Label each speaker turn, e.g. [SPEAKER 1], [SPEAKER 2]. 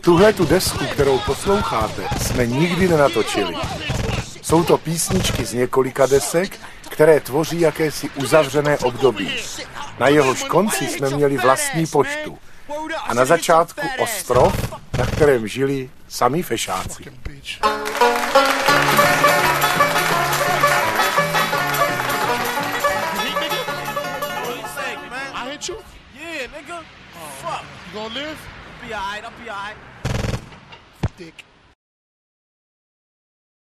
[SPEAKER 1] Tuhle tu desku, kterou posloucháte, jsme nikdy nenatočili. Jsou to písničky z několika desek, které tvoří jakési uzavřené období. Na jehož konci jsme měli vlastní poštu. A na začátku ostrov, na kterém žili sami fešáci.
[SPEAKER 2] I hit you?
[SPEAKER 3] Yeah, nigga. Fuck.
[SPEAKER 2] You gonna live?
[SPEAKER 3] behind, I'm behind.
[SPEAKER 2] Dick.